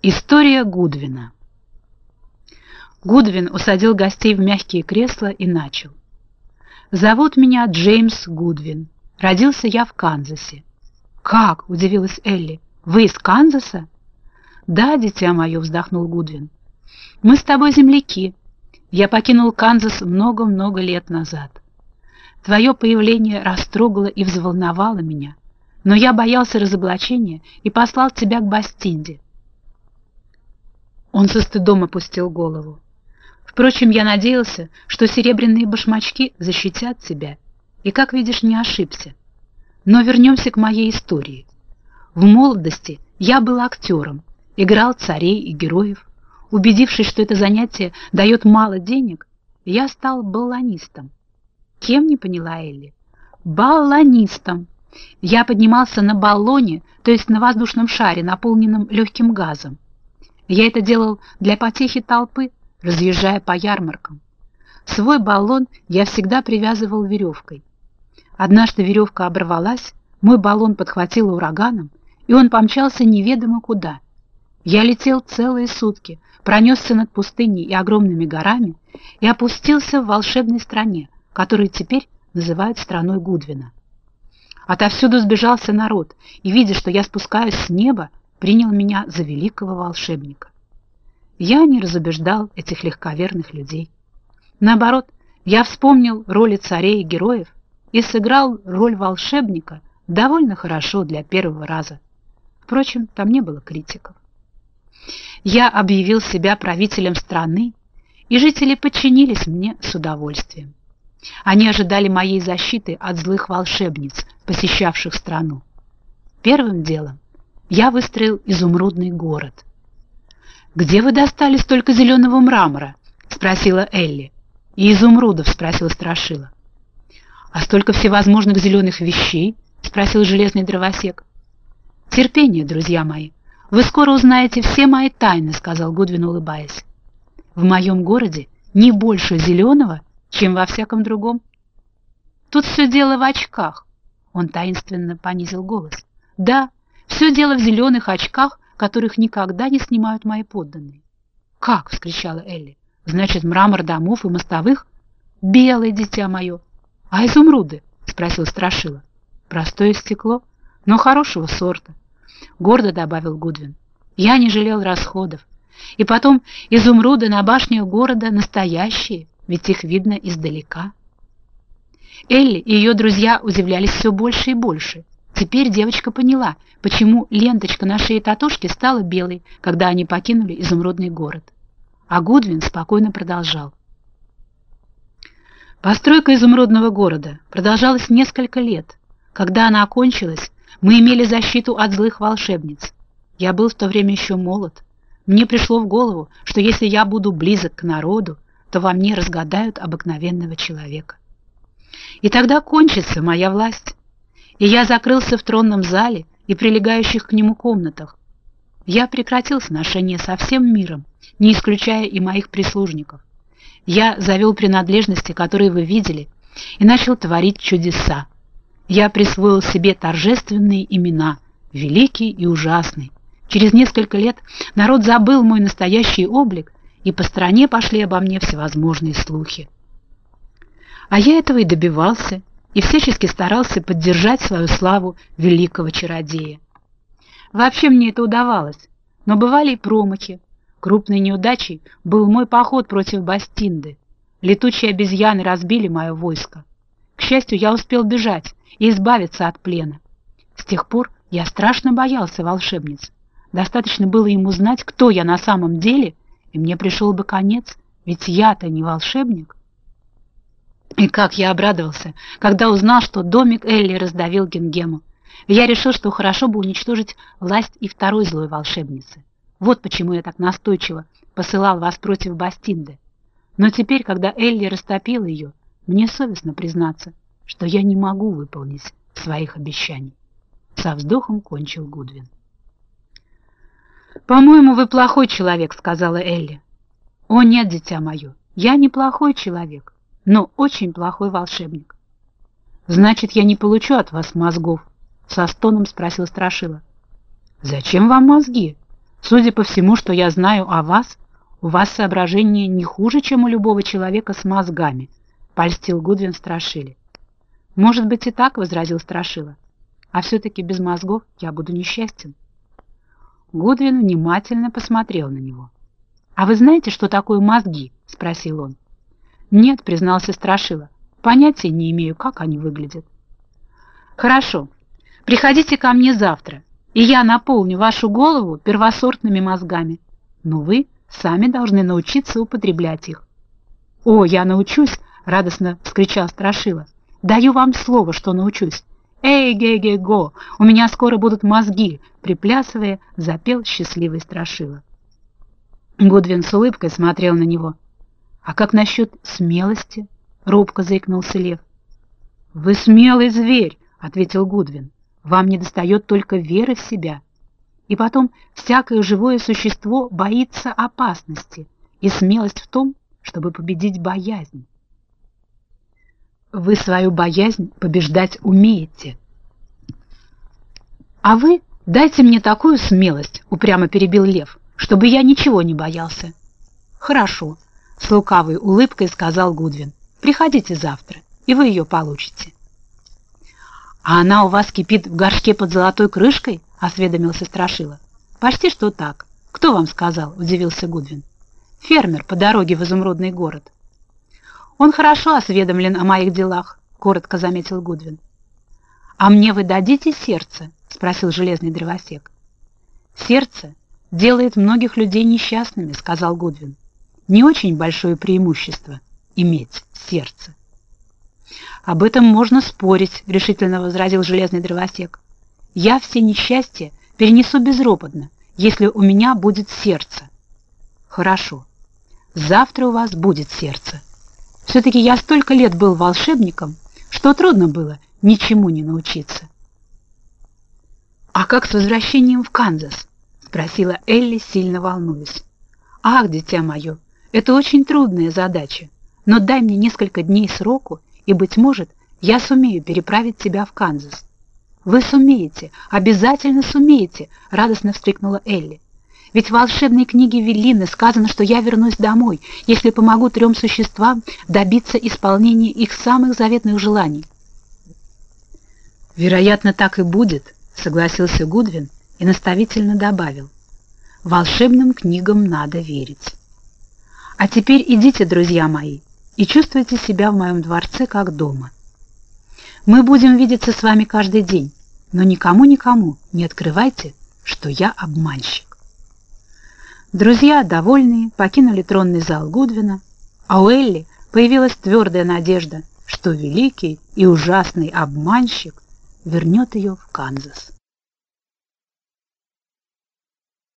История Гудвина Гудвин усадил гостей в мягкие кресла и начал. «Зовут меня Джеймс Гудвин. Родился я в Канзасе». «Как?» — удивилась Элли. «Вы из Канзаса?» «Да, дитя мое», — вздохнул Гудвин. «Мы с тобой земляки. Я покинул Канзас много-много лет назад. Твое появление растрогало и взволновало меня, но я боялся разоблачения и послал тебя к Бастинде». Он со стыдом опустил голову. Впрочем, я надеялся, что серебряные башмачки защитят тебя, и, как видишь, не ошибся. Но вернемся к моей истории. В молодости я был актером, играл царей и героев. Убедившись, что это занятие дает мало денег, я стал баллонистом. Кем не поняла Элли? Баллонистом. Я поднимался на баллоне, то есть на воздушном шаре, наполненном легким газом. Я это делал для потехи толпы, разъезжая по ярмаркам. Свой баллон я всегда привязывал веревкой. Однажды веревка оборвалась, мой баллон подхватило ураганом, и он помчался неведомо куда. Я летел целые сутки, пронесся над пустыней и огромными горами и опустился в волшебной стране, которую теперь называют страной Гудвина. Отовсюду сбежался народ, и, видя, что я спускаюсь с неба, принял меня за великого волшебника. Я не разубеждал этих легковерных людей. Наоборот, я вспомнил роли царей и героев и сыграл роль волшебника довольно хорошо для первого раза. Впрочем, там не было критиков. Я объявил себя правителем страны, и жители подчинились мне с удовольствием. Они ожидали моей защиты от злых волшебниц, посещавших страну. Первым делом я выстроил изумрудный город. «Где вы достали столько зеленого мрамора?» — спросила Элли. «И изумрудов?» — спросил Страшила. «А столько всевозможных зеленых вещей?» — спросил железный дровосек. «Терпение, друзья мои. Вы скоро узнаете все мои тайны», — сказал Гудвин, улыбаясь. «В моем городе не больше зеленого, чем во всяком другом. Тут все дело в очках». Он таинственно понизил голос. «Да, все дело в зеленых очках, которых никогда не снимают мои подданные. «Как?» — вскричала Элли. «Значит, мрамор домов и мостовых? Белое, дитя мое!» «А изумруды?» — спросил Страшила. «Простое стекло, но хорошего сорта», — гордо добавил Гудвин. «Я не жалел расходов. И потом, изумруды на башнях города настоящие, ведь их видно издалека». Элли и ее друзья удивлялись все больше и больше — Теперь девочка поняла, почему ленточка на шее Татошки стала белой, когда они покинули изумрудный город. А Гудвин спокойно продолжал. Постройка изумрудного города продолжалась несколько лет. Когда она окончилась, мы имели защиту от злых волшебниц. Я был в то время еще молод. Мне пришло в голову, что если я буду близок к народу, то во мне разгадают обыкновенного человека. И тогда кончится моя власть и я закрылся в тронном зале и прилегающих к нему комнатах. Я прекратил сношение со всем миром, не исключая и моих прислужников. Я завел принадлежности, которые вы видели, и начал творить чудеса. Я присвоил себе торжественные имена, великий и ужасный. Через несколько лет народ забыл мой настоящий облик, и по стране пошли обо мне всевозможные слухи. А я этого и добивался, и всячески старался поддержать свою славу великого чародея. Вообще мне это удавалось, но бывали и промахи. Крупной неудачей был мой поход против Бастинды. Летучие обезьяны разбили мое войско. К счастью, я успел бежать и избавиться от плена. С тех пор я страшно боялся волшебниц. Достаточно было им узнать, кто я на самом деле, и мне пришел бы конец, ведь я-то не волшебник. И как я обрадовался, когда узнал, что домик Элли раздавил Гингему. Я решил, что хорошо бы уничтожить власть и второй злой волшебницы. Вот почему я так настойчиво посылал вас против Бастинды. Но теперь, когда Элли растопил ее, мне совестно признаться, что я не могу выполнить своих обещаний. Со вздохом кончил Гудвин. «По-моему, вы плохой человек», — сказала Элли. «О, нет, дитя мое, я не плохой человек но очень плохой волшебник. «Значит, я не получу от вас мозгов?» — со стоном спросил Страшила. «Зачем вам мозги? Судя по всему, что я знаю о вас, у вас соображение не хуже, чем у любого человека с мозгами, польстил Гудвин Страшили. Может быть и так, возразил Страшила. А все-таки без мозгов я буду несчастен. Гудвин внимательно посмотрел на него. «А вы знаете, что такое мозги?» — спросил он. «Нет», — признался Страшила. «Понятия не имею, как они выглядят». «Хорошо. Приходите ко мне завтра, и я наполню вашу голову первосортными мозгами. Но вы сами должны научиться употреблять их». «О, я научусь!» — радостно вскричал Страшила. «Даю вам слово, что научусь. «Эй, ге-ге-го! У меня скоро будут мозги!» Приплясывая, запел счастливый Страшила. Гудвин с улыбкой смотрел на него. «А как насчет смелости?» — робко заикнулся Лев. «Вы смелый зверь!» — ответил Гудвин. «Вам недостает только веры в себя. И потом, всякое живое существо боится опасности, и смелость в том, чтобы победить боязнь. Вы свою боязнь побеждать умеете. А вы дайте мне такую смелость, упрямо перебил Лев, чтобы я ничего не боялся. Хорошо, с лукавой улыбкой сказал Гудвин. Приходите завтра, и вы ее получите. А она у вас кипит в горшке под золотой крышкой? осведомился Страшила. Почти что так. Кто вам сказал? удивился Гудвин. Фермер по дороге в изумрудный город. «Он хорошо осведомлен о моих делах», — коротко заметил Гудвин. «А мне вы дадите сердце?» — спросил железный дровосек. «Сердце делает многих людей несчастными», — сказал Гудвин. «Не очень большое преимущество иметь сердце». «Об этом можно спорить», — решительно возразил железный дровосек. «Я все несчастья перенесу безропотно, если у меня будет сердце». «Хорошо. Завтра у вас будет сердце». Все-таки я столько лет был волшебником, что трудно было ничему не научиться. «А как с возвращением в Канзас?» — спросила Элли, сильно волнуясь. «Ах, дитя мое, это очень трудная задача, но дай мне несколько дней сроку, и, быть может, я сумею переправить тебя в Канзас». «Вы сумеете, обязательно сумеете!» — радостно вскрикнула Элли. Ведь в волшебной книге Велины сказано, что я вернусь домой, если помогу трем существам добиться исполнения их самых заветных желаний. «Вероятно, так и будет», — согласился Гудвин и наставительно добавил. «Волшебным книгам надо верить». «А теперь идите, друзья мои, и чувствуйте себя в моем дворце как дома. Мы будем видеться с вами каждый день, но никому-никому не открывайте, что я обманщик». Друзья, довольные, покинули тронный зал Гудвина, а у Элли появилась твердая надежда, что великий и ужасный обманщик вернет ее в Канзас.